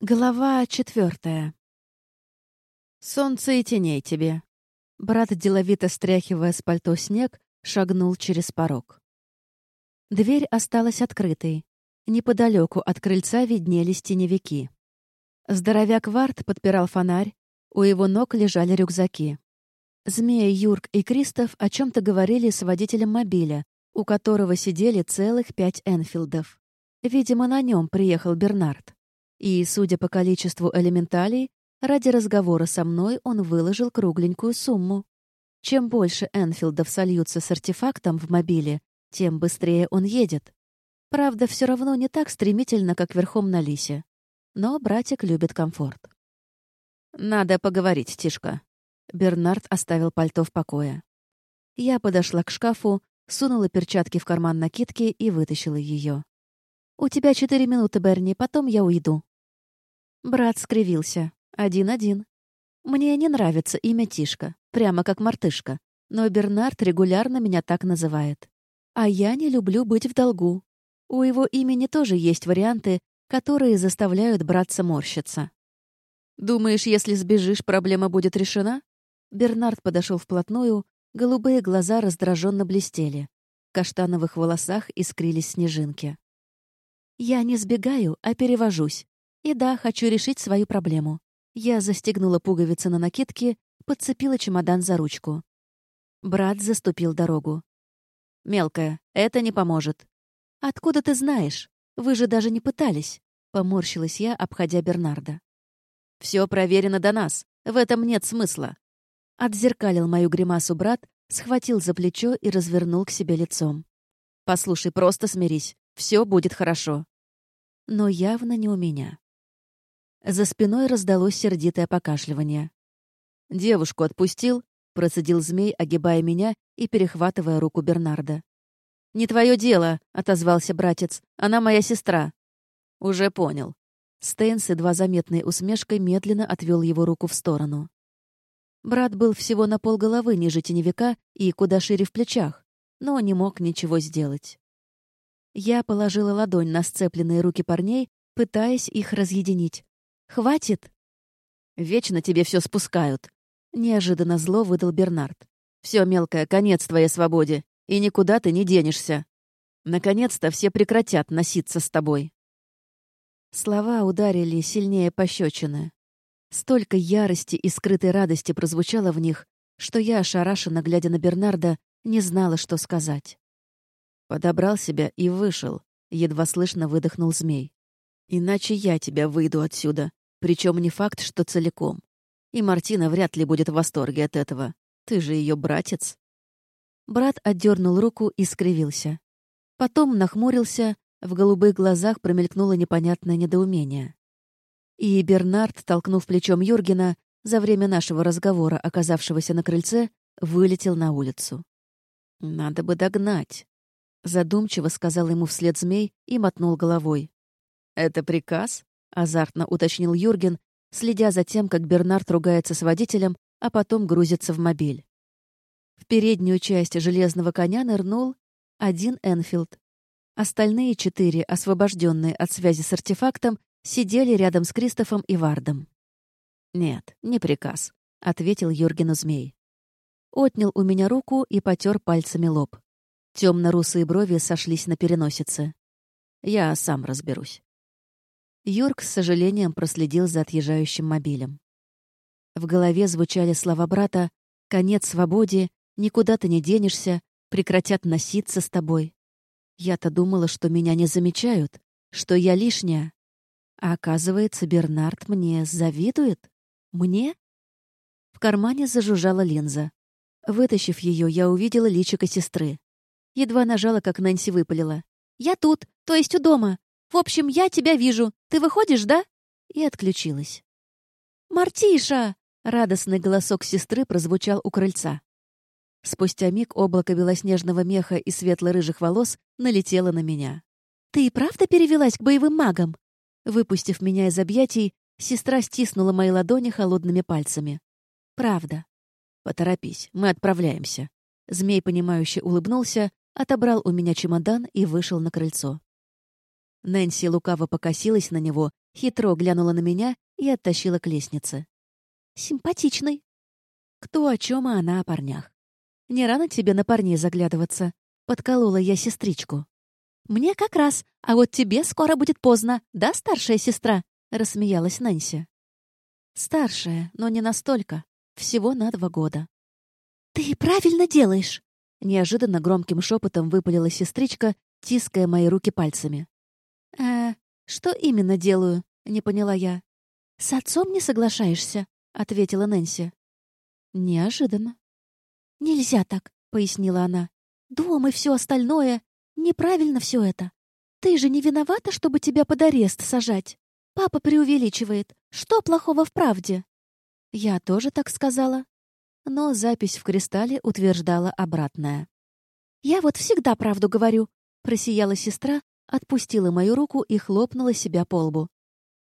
Глава четвертая. «Солнце и теней тебе». Брат, деловито стряхивая с пальто снег, шагнул через порог. Дверь осталась открытой. Неподалеку от крыльца виднелись теневики. Здоровяк Варт подпирал фонарь, у его ног лежали рюкзаки. Змея, Юрк и Кристоф о чем то говорили с водителем мобиля, у которого сидели целых пять Энфилдов. Видимо, на нем приехал Бернард. И, судя по количеству элементалей, ради разговора со мной он выложил кругленькую сумму. Чем больше Энфилдов сольются с артефактом в мобиле, тем быстрее он едет. Правда, все равно не так стремительно, как верхом на лисе. Но братик любит комфорт. «Надо поговорить, Тишка». Бернард оставил пальто в покое. Я подошла к шкафу, сунула перчатки в карман накидки и вытащила ее. «У тебя четыре минуты, Берни, потом я уйду». Брат скривился. Один-один. Мне не нравится имя Тишка, прямо как мартышка. Но Бернард регулярно меня так называет. А я не люблю быть в долгу. У его имени тоже есть варианты, которые заставляют братца морщиться. «Думаешь, если сбежишь, проблема будет решена?» Бернард подошел вплотную, голубые глаза раздраженно блестели. В каштановых волосах искрились снежинки. «Я не сбегаю, а перевожусь. И да, хочу решить свою проблему. Я застегнула пуговицы на накидке, подцепила чемодан за ручку. Брат заступил дорогу. «Мелкая, это не поможет». «Откуда ты знаешь? Вы же даже не пытались», — поморщилась я, обходя Бернарда. «Все проверено до нас. В этом нет смысла». Отзеркалил мою гримасу брат, схватил за плечо и развернул к себе лицом. «Послушай, просто смирись. Все будет хорошо». Но явно не у меня. За спиной раздалось сердитое покашливание. «Девушку отпустил?» — процедил змей, огибая меня и перехватывая руку Бернарда. «Не твое дело», — отозвался братец. «Она моя сестра». «Уже понял». Стейн с едва заметной усмешкой медленно отвел его руку в сторону. Брат был всего на полголовы ниже теневика и куда шире в плечах, но не мог ничего сделать. Я положила ладонь на сцепленные руки парней, пытаясь их разъединить, Хватит!» «Вечно тебе все спускают!» Неожиданно зло выдал Бернард. «Все, мелкое, конец твоей свободе, и никуда ты не денешься. Наконец-то все прекратят носиться с тобой». Слова ударили сильнее пощечины. Столько ярости и скрытой радости прозвучало в них, что я, ошарашенно глядя на Бернарда, не знала, что сказать. Подобрал себя и вышел, едва слышно выдохнул змей. «Иначе я тебя выйду отсюда, причем не факт, что целиком. И Мартина вряд ли будет в восторге от этого. Ты же ее братец. Брат отдернул руку и скривился. Потом нахмурился, в голубых глазах промелькнуло непонятное недоумение. И Бернард, толкнув плечом Юргена, за время нашего разговора, оказавшегося на крыльце, вылетел на улицу. «Надо бы догнать», — задумчиво сказал ему вслед змей и мотнул головой. «Это приказ?» — азартно уточнил Юрген, следя за тем, как Бернард ругается с водителем, а потом грузится в мобиль. В переднюю часть железного коня нырнул один Энфилд. Остальные четыре, освобожденные от связи с артефактом, сидели рядом с Кристофом и Вардом. «Нет, не приказ», — ответил Юргену змей. Отнял у меня руку и потер пальцами лоб. Темно-русые брови сошлись на переносице. «Я сам разберусь». Юрк с сожалением проследил за отъезжающим мобилем. В голове звучали слова брата «Конец свободе, никуда ты не денешься, прекратят носиться с тобой». Я-то думала, что меня не замечают, что я лишняя. А оказывается, Бернард мне завидует? Мне? В кармане зажужжала линза. Вытащив ее, я увидела личико сестры. Едва нажала, как Нэнси выпалила. «Я тут, то есть у дома. В общем, я тебя вижу. Ты выходишь, да?» И отключилась. «Мартиша!» — радостный голосок сестры прозвучал у крыльца. Спустя миг облако белоснежного меха и светло-рыжих волос налетело на меня. «Ты и правда перевелась к боевым магам?» Выпустив меня из объятий, сестра стиснула мои ладони холодными пальцами. «Правда». «Поторопись, мы отправляемся». Змей, понимающе улыбнулся, отобрал у меня чемодан и вышел на крыльцо. Нэнси лукаво покосилась на него, Хитро глянула на меня и оттащила к лестнице. «Симпатичный». Кто о чем, а она о парнях. Не рано тебе на парней заглядываться. Подколола я сестричку. «Мне как раз, а вот тебе скоро будет поздно, да, старшая сестра?» — рассмеялась Нэнси. «Старшая, но не настолько. Всего на два года». «Ты правильно делаешь!» Неожиданно громким шепотом выпалила сестричка, тиская мои руки пальцами. «Э, что именно делаю?» — не поняла я. «С отцом не соглашаешься?» — ответила Нэнси. «Неожиданно». «Нельзя так», — пояснила она. «Дом и все остальное. Неправильно все это. Ты же не виновата, чтобы тебя под арест сажать. Папа преувеличивает. Что плохого в правде?» Я тоже так сказала. Но запись в кристалле утверждала обратное. «Я вот всегда правду говорю», — просияла сестра, отпустила мою руку и хлопнула себя по лбу.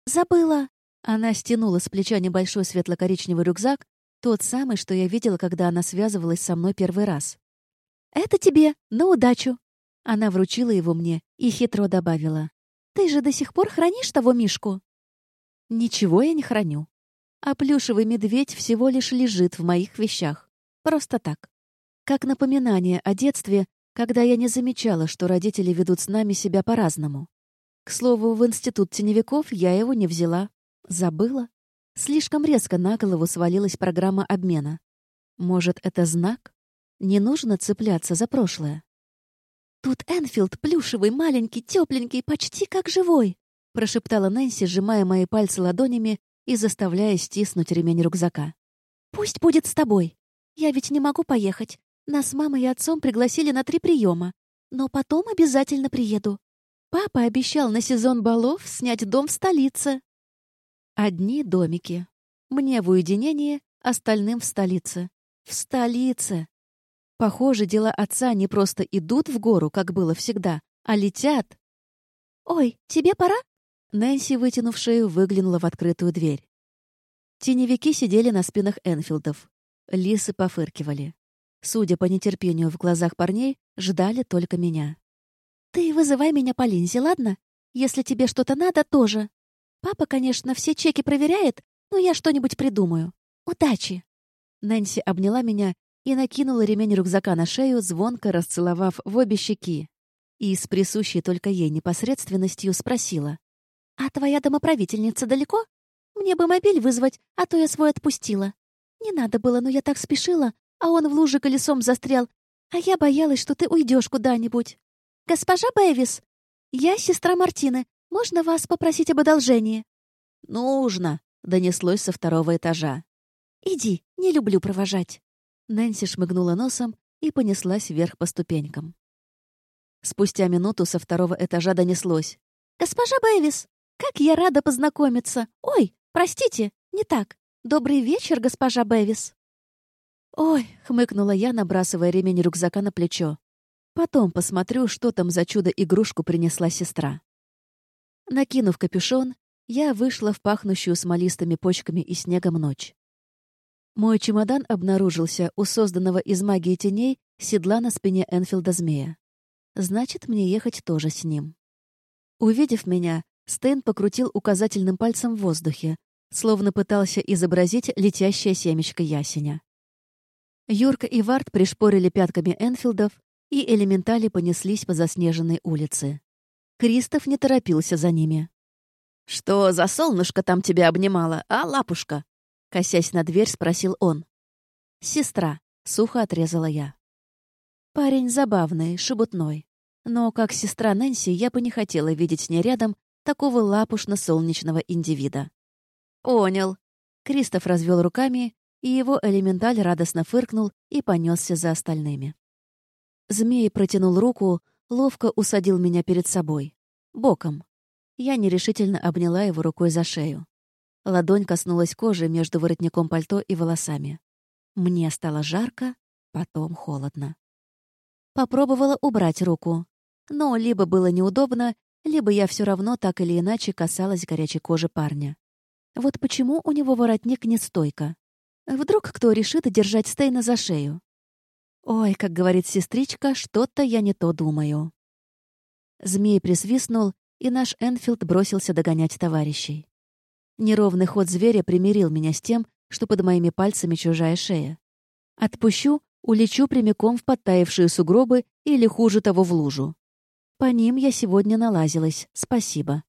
«Забыла!» Она стянула с плеча небольшой светло-коричневый рюкзак, тот самый, что я видела, когда она связывалась со мной первый раз. «Это тебе, на удачу!» Она вручила его мне и хитро добавила. «Ты же до сих пор хранишь того Мишку?» «Ничего я не храню. А плюшевый медведь всего лишь лежит в моих вещах. Просто так. Как напоминание о детстве, когда я не замечала, что родители ведут с нами себя по-разному. К слову, в институт теневиков я его не взяла. Забыла. Слишком резко на голову свалилась программа обмена. Может, это знак? Не нужно цепляться за прошлое. «Тут Энфилд плюшевый, маленький, тепленький, почти как живой», прошептала Нэнси, сжимая мои пальцы ладонями и заставляя стиснуть ремень рюкзака. «Пусть будет с тобой. Я ведь не могу поехать. Нас с мамой и отцом пригласили на три приема. Но потом обязательно приеду. Папа обещал на сезон балов снять дом в столице. Одни домики. Мне в уединении, остальным в столице. В столице. Похоже, дела отца не просто идут в гору, как было всегда, а летят. «Ой, тебе пора?» Нэнси, вытянув шею, выглянула в открытую дверь. Теневики сидели на спинах Энфилдов. Лисы пофыркивали. Судя по нетерпению в глазах парней, ждали только меня. «Ты вызывай меня по линзе, ладно? Если тебе что-то надо, тоже. Папа, конечно, все чеки проверяет, но я что-нибудь придумаю. Удачи!» Нэнси обняла меня и накинула ремень рюкзака на шею, звонко расцеловав в обе щеки. И с присущей только ей непосредственностью спросила. «А твоя домоправительница далеко? Мне бы мобиль вызвать, а то я свой отпустила. Не надо было, но я так спешила, а он в луже колесом застрял, а я боялась, что ты уйдешь куда-нибудь. Госпожа Бэвис, я сестра Мартины, можно вас попросить об одолжении?» «Нужно», — донеслось со второго этажа. «Иди, не люблю провожать». Нэнси шмыгнула носом и понеслась вверх по ступенькам. Спустя минуту со второго этажа донеслось. «Госпожа Бэвис, как я рада познакомиться! Ой, простите, не так. Добрый вечер, госпожа Бэвис!» «Ой!» — хмыкнула я, набрасывая ремень рюкзака на плечо. «Потом посмотрю, что там за чудо-игрушку принесла сестра». Накинув капюшон, я вышла в пахнущую смолистыми почками и снегом ночь. Мой чемодан обнаружился у созданного из магии теней седла на спине Энфилда змея. Значит, мне ехать тоже с ним. Увидев меня, Стэн покрутил указательным пальцем в воздухе, словно пытался изобразить летящее семечко ясеня. Юрка и Вард пришпорили пятками Энфилдов, и элементали понеслись по заснеженной улице. Кристоф не торопился за ними. «Что за солнышко там тебя обнимало, а, лапушка?» Косясь на дверь, спросил он. «Сестра», — сухо отрезала я. Парень забавный, шебутной. Но как сестра Нэнси я бы не хотела видеть с ней рядом такого лапушно-солнечного индивида. «Понял». Кристоф развел руками, и его элементаль радостно фыркнул и понесся за остальными. Змей протянул руку, ловко усадил меня перед собой. Боком. Я нерешительно обняла его рукой за шею. Ладонь коснулась кожи между воротником пальто и волосами. Мне стало жарко, потом холодно. Попробовала убрать руку. Но либо было неудобно, либо я все равно так или иначе касалась горячей кожи парня. Вот почему у него воротник не стойко. Вдруг кто решит держать Стейна за шею? Ой, как говорит сестричка, что-то я не то думаю. Змей присвистнул и наш Энфилд бросился догонять товарищей. Неровный ход зверя примирил меня с тем, что под моими пальцами чужая шея. Отпущу, улечу прямиком в подтаявшие сугробы или, хуже того, в лужу. По ним я сегодня налазилась, спасибо.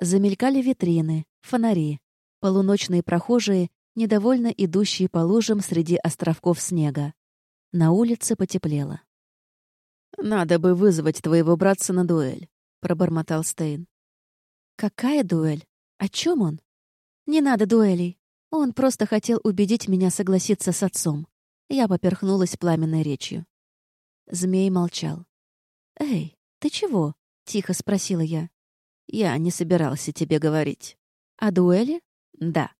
Замелькали витрины, фонари, полуночные прохожие, недовольно идущие по лужам среди островков снега. На улице потеплело. «Надо бы вызвать твоего братца на дуэль», — пробормотал Стейн. «Какая дуэль? О чем он?» «Не надо дуэлей. Он просто хотел убедить меня согласиться с отцом». Я поперхнулась пламенной речью. Змей молчал. «Эй, ты чего?» — тихо спросила я. «Я не собирался тебе говорить». «О дуэли?» «Да».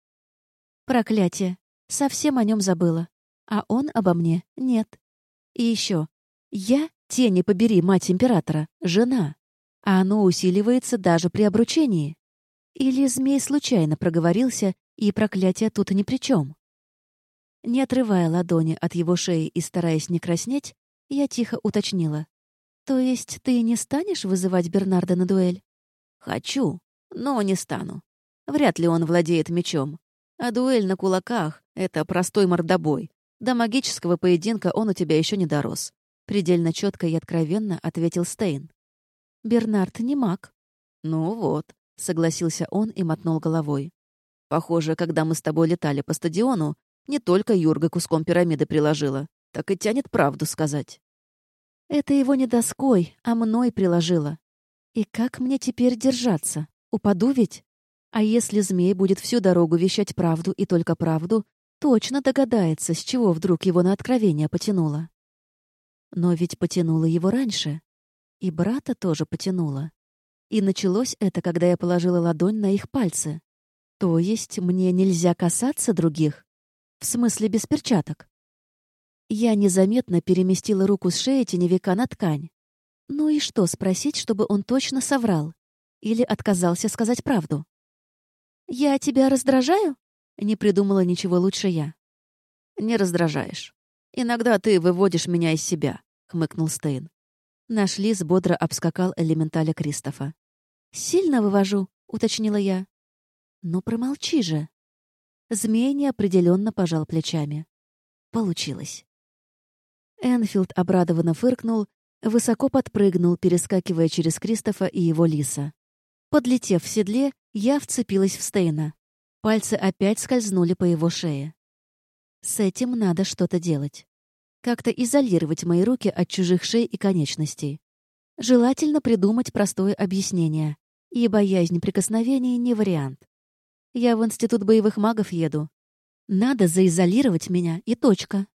«Проклятие! Совсем о нем забыла. А он обо мне нет. И еще. Я, тени побери, мать императора, жена. А оно усиливается даже при обручении. Или змей случайно проговорился, и проклятие тут ни при чем. Не отрывая ладони от его шеи и стараясь не краснеть, я тихо уточнила. «То есть ты не станешь вызывать Бернарда на дуэль?» «Хочу, но не стану. Вряд ли он владеет мечом. А дуэль на кулаках — это простой мордобой, до магического поединка он у тебя еще не дорос. Предельно четко и откровенно ответил Стейн. Бернард не маг. Ну вот, согласился он и мотнул головой. Похоже, когда мы с тобой летали по стадиону, не только Юрга куском пирамиды приложила, так и тянет правду сказать. Это его не доской, а мной приложила. И как мне теперь держаться? Упаду ведь? А если змей будет всю дорогу вещать правду и только правду, Точно догадается, с чего вдруг его на откровение потянуло. Но ведь потянуло его раньше. И брата тоже потянуло. И началось это, когда я положила ладонь на их пальцы. То есть мне нельзя касаться других? В смысле без перчаток? Я незаметно переместила руку с шеи теневика на ткань. Ну и что спросить, чтобы он точно соврал? Или отказался сказать правду? «Я тебя раздражаю?» Не придумала ничего лучше я. «Не раздражаешь. Иногда ты выводишь меня из себя», — хмыкнул Стейн. Наш лис бодро обскакал элементаля Кристофа. «Сильно вывожу», — уточнила я. «Ну, промолчи же». Змей неопределенно пожал плечами. Получилось. Энфилд обрадованно фыркнул, высоко подпрыгнул, перескакивая через Кристофа и его лиса. Подлетев в седле, я вцепилась в Стейна. Пальцы опять скользнули по его шее. С этим надо что-то делать. Как-то изолировать мои руки от чужих шей и конечностей. Желательно придумать простое объяснение, и боязнь прикосновений не вариант. Я в Институт боевых магов еду. Надо заизолировать меня, и точка.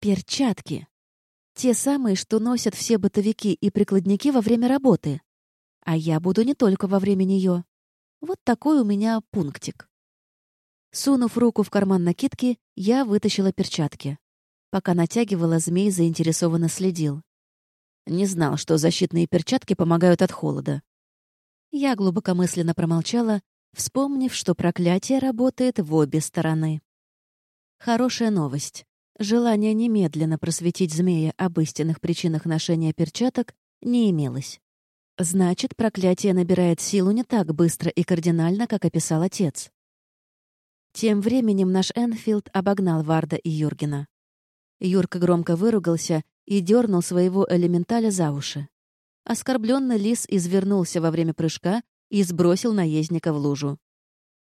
Перчатки. Те самые, что носят все бытовики и прикладники во время работы. А я буду не только во время нее. Вот такой у меня пунктик. Сунув руку в карман накидки, я вытащила перчатки. Пока натягивала, змей заинтересованно следил. Не знал, что защитные перчатки помогают от холода. Я глубокомысленно промолчала, вспомнив, что проклятие работает в обе стороны. Хорошая новость. Желание немедленно просветить змея об истинных причинах ношения перчаток не имелось. Значит, проклятие набирает силу не так быстро и кардинально, как описал отец. Тем временем наш Энфилд обогнал Варда и Юргена. Юрка громко выругался и дернул своего элементаля за уши. Оскорбленный лис извернулся во время прыжка и сбросил наездника в лужу.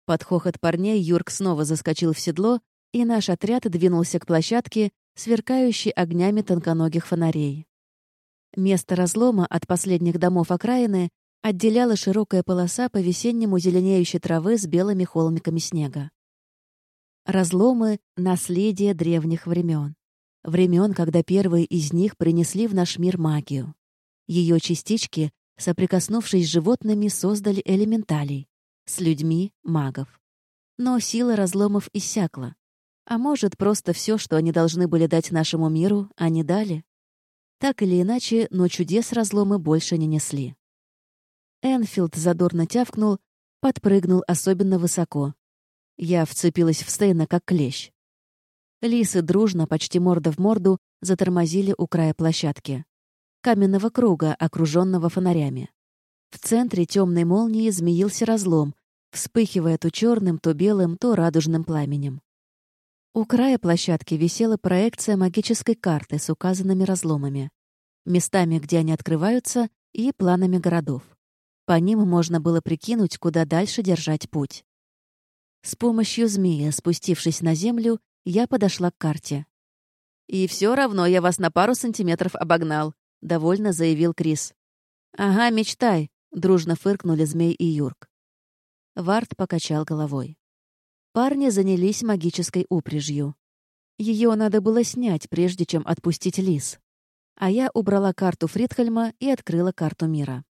Под хохот парней Юрк снова заскочил в седло, и наш отряд двинулся к площадке, сверкающей огнями тонконогих фонарей. Место разлома от последних домов окраины отделяла широкая полоса по-весеннему зеленеющей травы с белыми холмиками снега. Разломы — наследие древних времен. Времен, когда первые из них принесли в наш мир магию. Ее частички, соприкоснувшись с животными, создали элементалей, с людьми — магов. Но сила разломов иссякла. А может, просто все, что они должны были дать нашему миру, они дали? Так или иначе, но чудес разломы больше не несли. Энфилд задорно тявкнул, подпрыгнул особенно высоко. Я вцепилась в Стейна, как клещ. Лисы дружно, почти морда в морду, затормозили у края площадки. Каменного круга, окруженного фонарями. В центре темной молнии змеился разлом, вспыхивая то черным, то белым, то радужным пламенем. У края площадки висела проекция магической карты с указанными разломами, местами, где они открываются, и планами городов. По ним можно было прикинуть, куда дальше держать путь. С помощью змея, спустившись на землю, я подошла к карте. «И все равно я вас на пару сантиметров обогнал», — довольно заявил Крис. «Ага, мечтай», — дружно фыркнули Змей и Юрк. Вард покачал головой. Парни занялись магической упряжью. Ее надо было снять, прежде чем отпустить лис. А я убрала карту Фридхельма и открыла карту мира.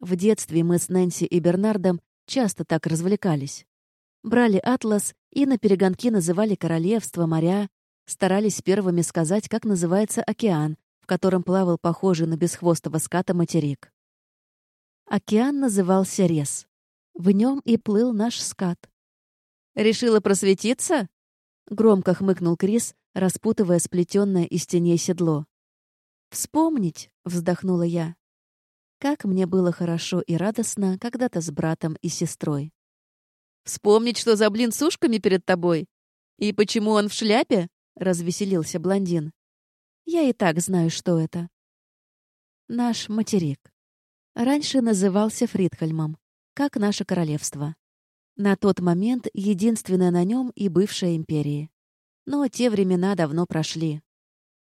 В детстве мы с Нэнси и Бернардом часто так развлекались. Брали атлас и на перегонки называли королевства, моря, старались первыми сказать, как называется океан, в котором плавал похожий на бесхвостого ската материк. Океан назывался Рес. В нем и плыл наш скат. «Решила просветиться?» — громко хмыкнул Крис, распутывая сплетенное из теней седло. «Вспомнить!» — вздохнула я. Как мне было хорошо и радостно когда-то с братом и сестрой. Вспомнить, что за блин с ушками перед тобой? И почему он в шляпе?» — развеселился блондин. «Я и так знаю, что это. Наш материк. Раньше назывался Фридхальмом, как наше королевство. На тот момент единственное на нем и бывшая империи. Но те времена давно прошли.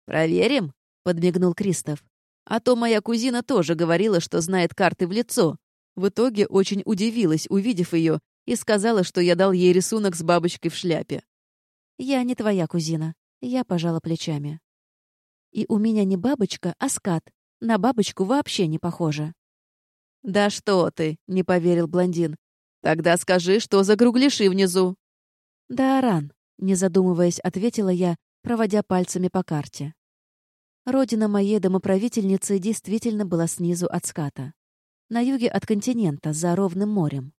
«Проверим?» — подмигнул Кристоф. «А то моя кузина тоже говорила, что знает карты в лицо. В итоге очень удивилась, увидев ее, и сказала, что я дал ей рисунок с бабочкой в шляпе. «Я не твоя кузина», — я пожала плечами. «И у меня не бабочка, а скат. На бабочку вообще не похоже». «Да что ты!» — не поверил блондин. «Тогда скажи, что за кругляши внизу?» «Да, Аран», — не задумываясь, ответила я, проводя пальцами по карте. Родина моей домоправительницы действительно была снизу от ската. На юге от континента, за ровным морем.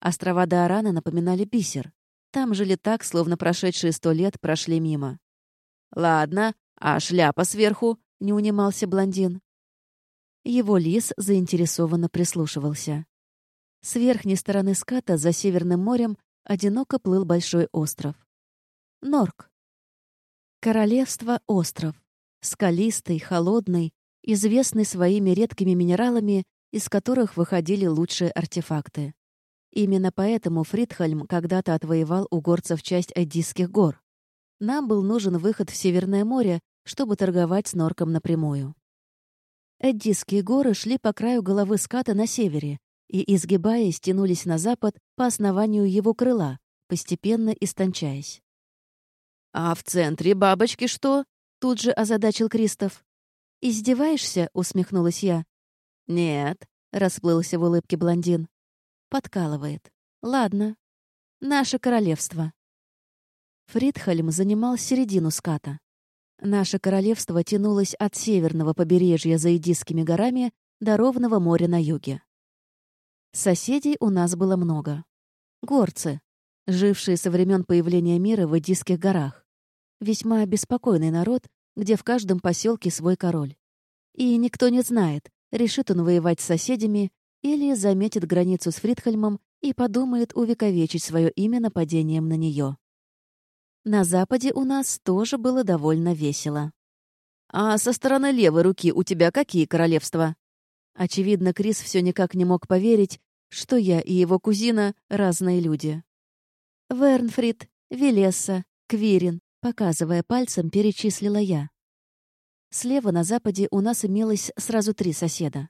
Острова Даарана напоминали бисер. Там жили так, словно прошедшие сто лет прошли мимо. «Ладно, а шляпа сверху?» — не унимался блондин. Его лис заинтересованно прислушивался. С верхней стороны ската, за Северным морем, одиноко плыл большой остров. Норк. Королевство — остров. Скалистый, холодный, известный своими редкими минералами, из которых выходили лучшие артефакты. Именно поэтому Фридхальм когда-то отвоевал у горцев часть Эддийских гор. Нам был нужен выход в Северное море, чтобы торговать с Норком напрямую. Эддийские горы шли по краю головы ската на севере и, изгибаясь, тянулись на запад по основанию его крыла, постепенно истончаясь. «А в центре бабочки что?» — тут же озадачил Кристоф. «Издеваешься?» — усмехнулась я. «Нет», — расплылся в улыбке блондин. Подкалывает. Ладно. Наше королевство. Фридхальм занимал середину ската. Наше королевство тянулось от северного побережья за Идисскими горами до ровного моря на юге. Соседей у нас было много. Горцы, жившие со времен появления мира в Идисских горах. Весьма беспокойный народ, где в каждом поселке свой король. И никто не знает, решит он воевать с соседями или заметит границу с Фридхельмом и подумает увековечить свое имя нападением на нее. На западе у нас тоже было довольно весело. «А со стороны левой руки у тебя какие королевства?» Очевидно, Крис все никак не мог поверить, что я и его кузина — разные люди. Вернфрид, Велесса, Квирин, показывая пальцем, перечислила я. Слева на западе у нас имелось сразу три соседа.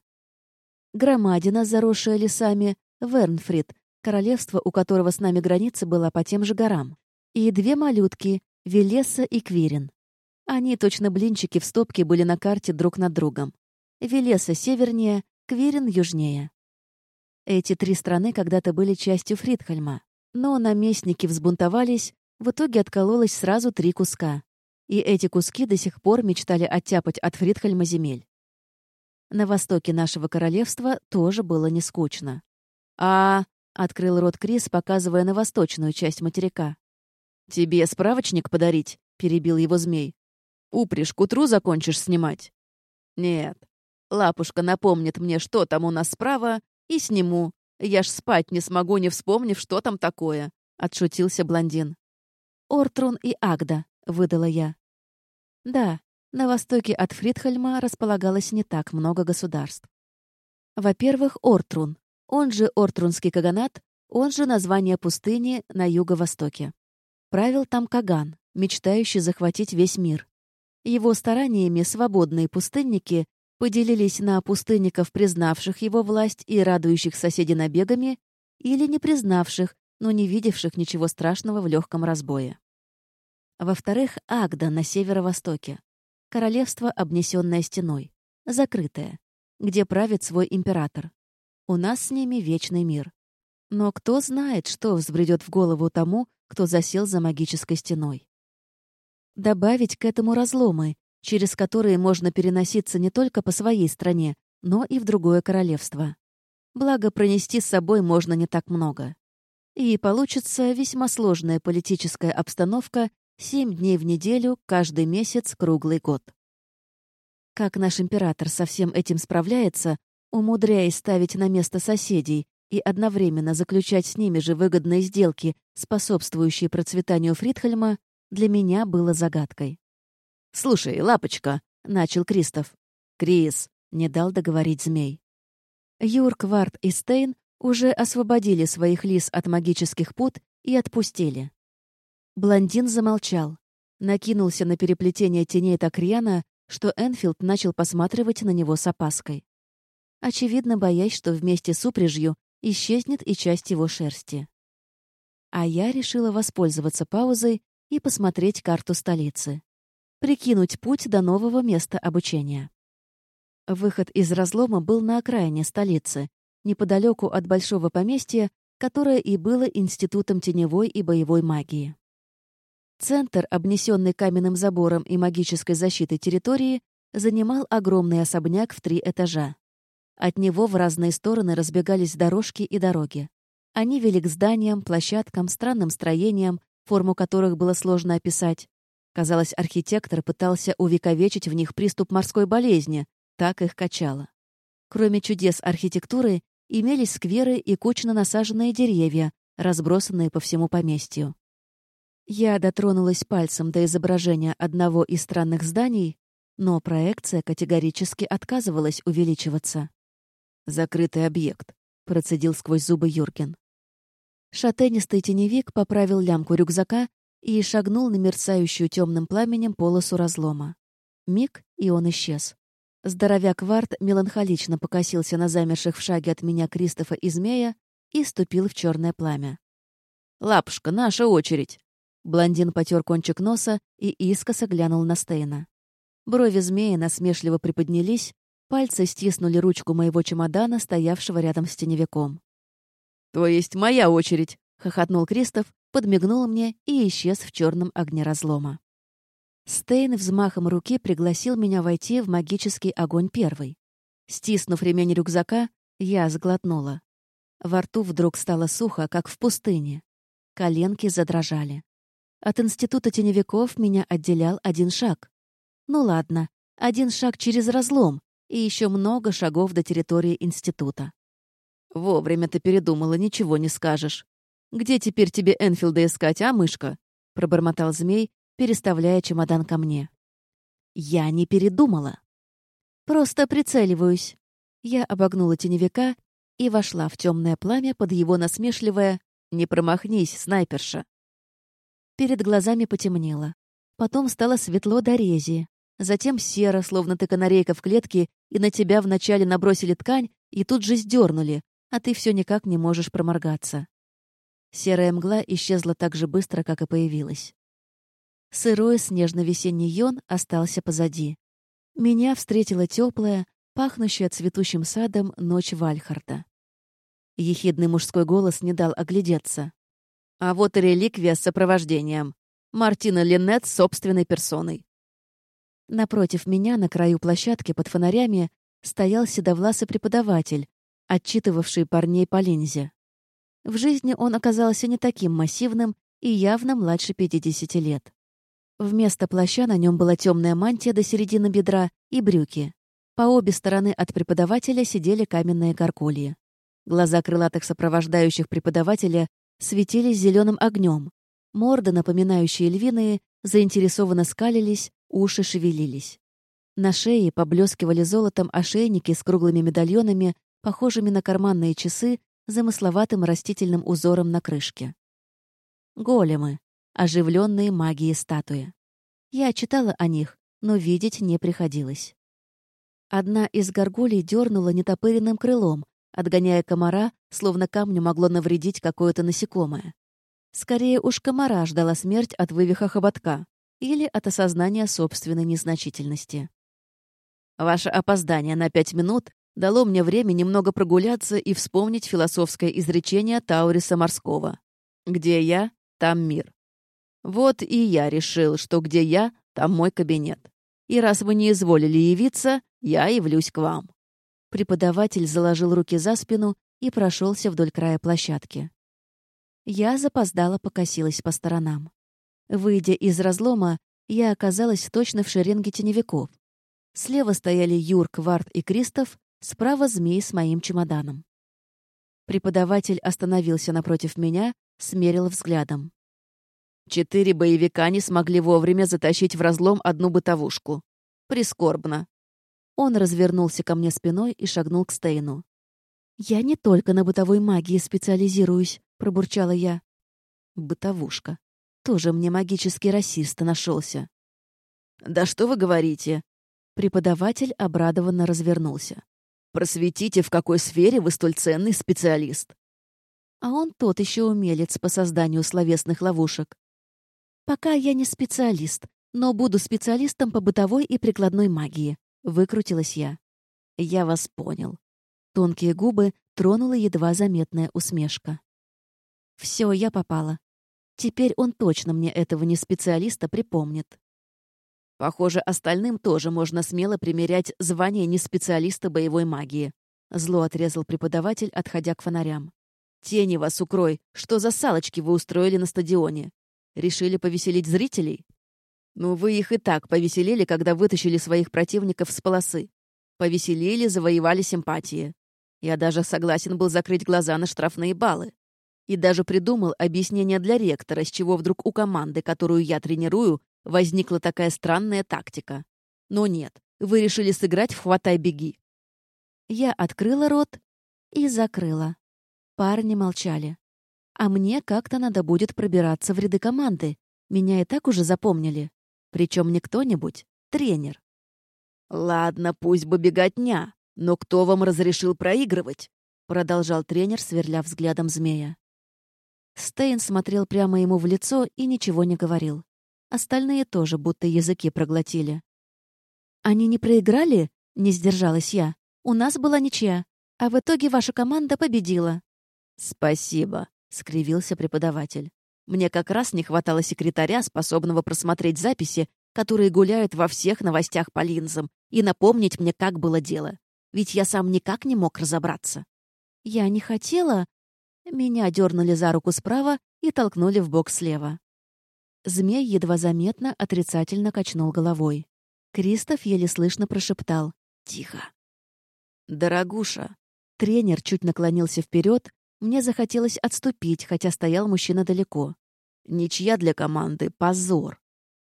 Громадина, заросшая лесами, Вернфрид, королевство, у которого с нами граница была по тем же горам, и две малютки, Велеса и Квирин. Они, точно блинчики в стопке, были на карте друг над другом. Велеса севернее, Квирин южнее. Эти три страны когда-то были частью Фридхальма, но наместники взбунтовались, в итоге откололось сразу три куска. И эти куски до сих пор мечтали оттяпать от Фридхальма земель. На востоке нашего королевства тоже было не скучно. «А...» — открыл рот Крис, показывая на восточную часть материка. «Тебе справочник подарить?» — перебил его змей. «Упряжь к утру закончишь снимать?» «Нет. Лапушка напомнит мне, что там у нас справа, и сниму. Я ж спать не смогу, не вспомнив, что там такое», — отшутился блондин. «Ортрун и Агда», — выдала я. Да, на востоке от Фридхельма располагалось не так много государств. Во-первых, Ортрун, он же Ортрунский каганат, он же название пустыни на юго-востоке. Правил там Каган, мечтающий захватить весь мир. Его стараниями свободные пустынники поделились на пустынников, признавших его власть и радующих соседей набегами, или не признавших, но не видевших ничего страшного в легком разбое. Во-вторых, Агда на северо-востоке. Королевство, обнесенное стеной. Закрытое. Где правит свой император. У нас с ними вечный мир. Но кто знает, что взбредет в голову тому, кто засел за магической стеной. Добавить к этому разломы, через которые можно переноситься не только по своей стране, но и в другое королевство. Благо, пронести с собой можно не так много. И получится весьма сложная политическая обстановка семь дней в неделю, каждый месяц, круглый год. Как наш император со всем этим справляется, умудряясь ставить на место соседей и одновременно заключать с ними же выгодные сделки, способствующие процветанию Фридхельма, для меня было загадкой. «Слушай, лапочка», — начал Кристоф. «Крис», — не дал договорить змей. Юрк, Варт и Стейн уже освободили своих лис от магических пут и отпустили. Блондин замолчал, накинулся на переплетение теней так рьяно, что Энфилд начал посматривать на него с опаской. Очевидно, боясь, что вместе с упряжью исчезнет и часть его шерсти. А я решила воспользоваться паузой и посмотреть карту столицы прикинуть путь до нового места обучения. Выход из разлома был на окраине столицы, неподалеку от большого поместья, которое и было институтом теневой и боевой магии. Центр, обнесенный каменным забором и магической защитой территории, занимал огромный особняк в три этажа. От него в разные стороны разбегались дорожки и дороги. Они вели к зданиям, площадкам, странным строениям, форму которых было сложно описать, Казалось, архитектор пытался увековечить в них приступ морской болезни, так их качало. Кроме чудес архитектуры, имелись скверы и кучно насаженные деревья, разбросанные по всему поместью. Я дотронулась пальцем до изображения одного из странных зданий, но проекция категорически отказывалась увеличиваться. «Закрытый объект», — процедил сквозь зубы Юрген. Шатенистый теневик поправил лямку рюкзака и шагнул на мерцающую темным пламенем полосу разлома. Миг, и он исчез. Здоровяк Варт меланхолично покосился на замерших в шаге от меня Кристофа и Змея и ступил в черное пламя. «Лапушка, наша очередь!» Блондин потер кончик носа и искоса глянул на Стейна. Брови змея насмешливо приподнялись, пальцы стиснули ручку моего чемодана, стоявшего рядом с теневиком. «То есть моя очередь!» — хохотнул Кристоф подмигнул мне и исчез в черном огне разлома. Стейн взмахом руки пригласил меня войти в магический огонь первый. Стиснув ремень рюкзака, я сглотнула. Во рту вдруг стало сухо, как в пустыне. Коленки задрожали. От института теневиков меня отделял один шаг. Ну ладно, один шаг через разлом и еще много шагов до территории института. «Вовремя ты передумала, ничего не скажешь», где теперь тебе Энфилда искать, а, мышка?» — пробормотал змей, переставляя чемодан ко мне. Я не передумала. Просто прицеливаюсь. Я обогнула теневика и вошла в темное пламя под его насмешливое «Не промахнись, снайперша». Перед глазами потемнело. Потом стало светло до рези. Затем серо, словно ты канарейка в клетке, и на тебя вначале набросили ткань и тут же сдернули, а ты все никак не можешь проморгаться. Серая мгла исчезла так же быстро, как и появилась. Сырой снежно-весенний йон остался позади. Меня встретила теплая, пахнущая цветущим садом ночь Вальхарда. Ехидный мужской голос не дал оглядеться. А вот и реликвия с сопровождением. Мартина Линнет собственной персоной. Напротив меня, на краю площадки под фонарями, стоял седовласый преподаватель, отчитывавший парней по линзе. В жизни он оказался не таким массивным и явно младше 50 лет. Вместо плаща на нем была темная мантия до середины бедра и брюки. По обе стороны от преподавателя сидели каменные горгульи. Глаза крылатых сопровождающих преподавателя светились зеленым огнем. Морды, напоминающие львиные, заинтересованно скалились, уши шевелились. На шее поблескивали золотом ошейники с круглыми медальонами, похожими на карманные часы, замысловатым растительным узором на крышке. Големы. Оживленные магии статуи. Я читала о них, но видеть не приходилось. Одна из горгулей дернула нетопыренным крылом, отгоняя комара, словно камню могло навредить какое-то насекомое. Скорее уж комара ждала смерть от вывиха хоботка или от осознания собственной незначительности. Ваше опоздание на пять минут дало мне время немного прогуляться и вспомнить философское изречение Тауриса Морского. «Где я, там мир». Вот и я решил, что где я, там мой кабинет. И раз вы не изволили явиться, я явлюсь к вам». Преподаватель заложил руки за спину и прошелся вдоль края площадки. Я запоздала покосилась по сторонам. Выйдя из разлома, я оказалась точно в шеренге теневиков. Слева стояли Юрк, Варт и Кристоф, справа змей с моим чемоданом. Преподаватель остановился напротив меня, смерил взглядом. Четыре боевика не смогли вовремя затащить в разлом одну бытовушку. Прискорбно. Он развернулся ко мне спиной и шагнул к Стейну. «Я не только на бытовой магии специализируюсь», — пробурчала я. «Бытовушка. Тоже мне магический расист нашелся. «Да что вы говорите?» Преподаватель обрадованно развернулся. «Просветите, в какой сфере вы столь ценный специалист». А он тот еще умелец по созданию словесных ловушек. «Пока я не специалист, но буду специалистом по бытовой и прикладной магии», — выкрутилась я. «Я вас понял». Тонкие губы тронула едва заметная усмешка. Все, я попала. Теперь он точно мне этого не специалиста припомнит. Похоже, остальным тоже можно смело примерять звание не специалиста боевой магии. Зло отрезал преподаватель, отходя к фонарям. «Тени вас укрой! Что за салочки вы устроили на стадионе? Решили повеселить зрителей? Ну, вы их и так повеселили, когда вытащили своих противников с полосы. Повеселили, завоевали симпатии. Я даже согласен был закрыть глаза на штрафные баллы. И даже придумал объяснение для ректора, с чего вдруг у команды, которую я тренирую, возникла такая странная тактика. Но нет, вы решили сыграть в «хватай-беги». Я открыла рот и закрыла. Парни молчали. А мне как-то надо будет пробираться в ряды команды. Меня и так уже запомнили. Причем не кто-нибудь, тренер. «Ладно, пусть бы беготня, но кто вам разрешил проигрывать?» Продолжал тренер, сверля взглядом змея. Стейн смотрел прямо ему в лицо и ничего не говорил. Остальные тоже будто языки проглотили. «Они не проиграли?» — не сдержалась я. «У нас была ничья, а в итоге ваша команда победила». «Спасибо», — скривился преподаватель. «Мне как раз не хватало секретаря, способного просмотреть записи, которые гуляют во всех новостях по линзам, и напомнить мне, как было дело. Ведь я сам никак не мог разобраться». «Я не хотела...» Меня дернули за руку справа и толкнули в бок слева. Змей едва заметно отрицательно качнул головой. Кристоф еле слышно прошептал «Тихо». «Дорогуша». Тренер чуть наклонился вперед, мне захотелось отступить, хотя стоял мужчина далеко. Ничья для команды — позор.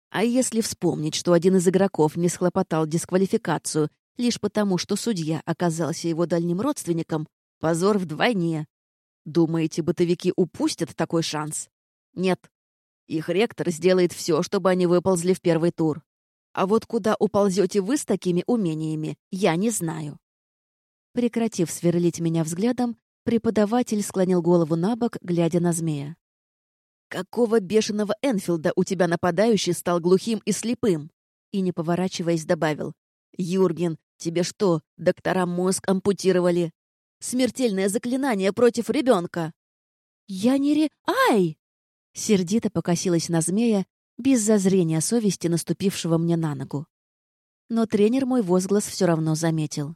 А если вспомнить, что один из игроков не схлопотал дисквалификацию лишь потому, что судья оказался его дальним родственником, позор вдвойне. Думаете, бытовики упустят такой шанс? Нет. Их ректор сделает все, чтобы они выползли в первый тур. А вот куда уползете вы с такими умениями, я не знаю. Прекратив сверлить меня взглядом, Преподаватель склонил голову на бок, глядя на змея. «Какого бешеного Энфилда у тебя нападающий стал глухим и слепым?» И, не поворачиваясь, добавил. «Юрген, тебе что, доктора мозг ампутировали? Смертельное заклинание против ребенка!» «Я не ре... Ай!» Сердито покосилась на змея, без зазрения совести, наступившего мне на ногу. Но тренер мой возглас все равно заметил.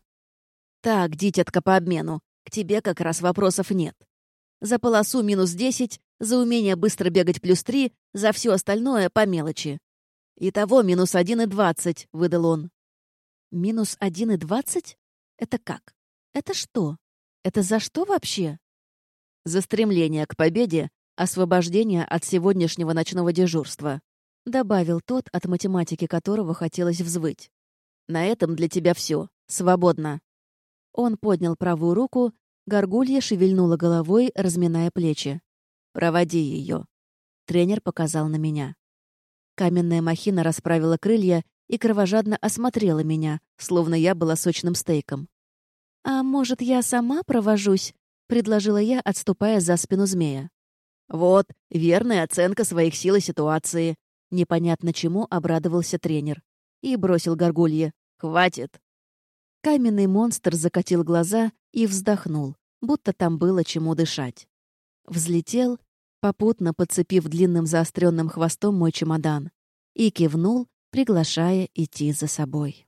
«Так, дитятка по обмену, к тебе как раз вопросов нет. За полосу минус 10, за умение быстро бегать плюс 3, за все остальное по мелочи. Итого минус 1 и 20, выдал он. Минус один и двадцать? Это как? Это что? Это за что вообще? За стремление к победе, освобождение от сегодняшнего ночного дежурства, добавил тот, от математики которого хотелось взвыть. На этом для тебя все. Свободно. Он поднял правую руку, горгулья шевельнула головой, разминая плечи. «Проводи ее. Тренер показал на меня. Каменная махина расправила крылья и кровожадно осмотрела меня, словно я была сочным стейком. «А может, я сама провожусь?» — предложила я, отступая за спину змея. «Вот, верная оценка своих сил и ситуации», — непонятно чему обрадовался тренер. И бросил горгулье. «Хватит!» Каменный монстр закатил глаза и вздохнул, будто там было чему дышать. Взлетел, попутно подцепив длинным заостренным хвостом мой чемодан, и кивнул, приглашая идти за собой.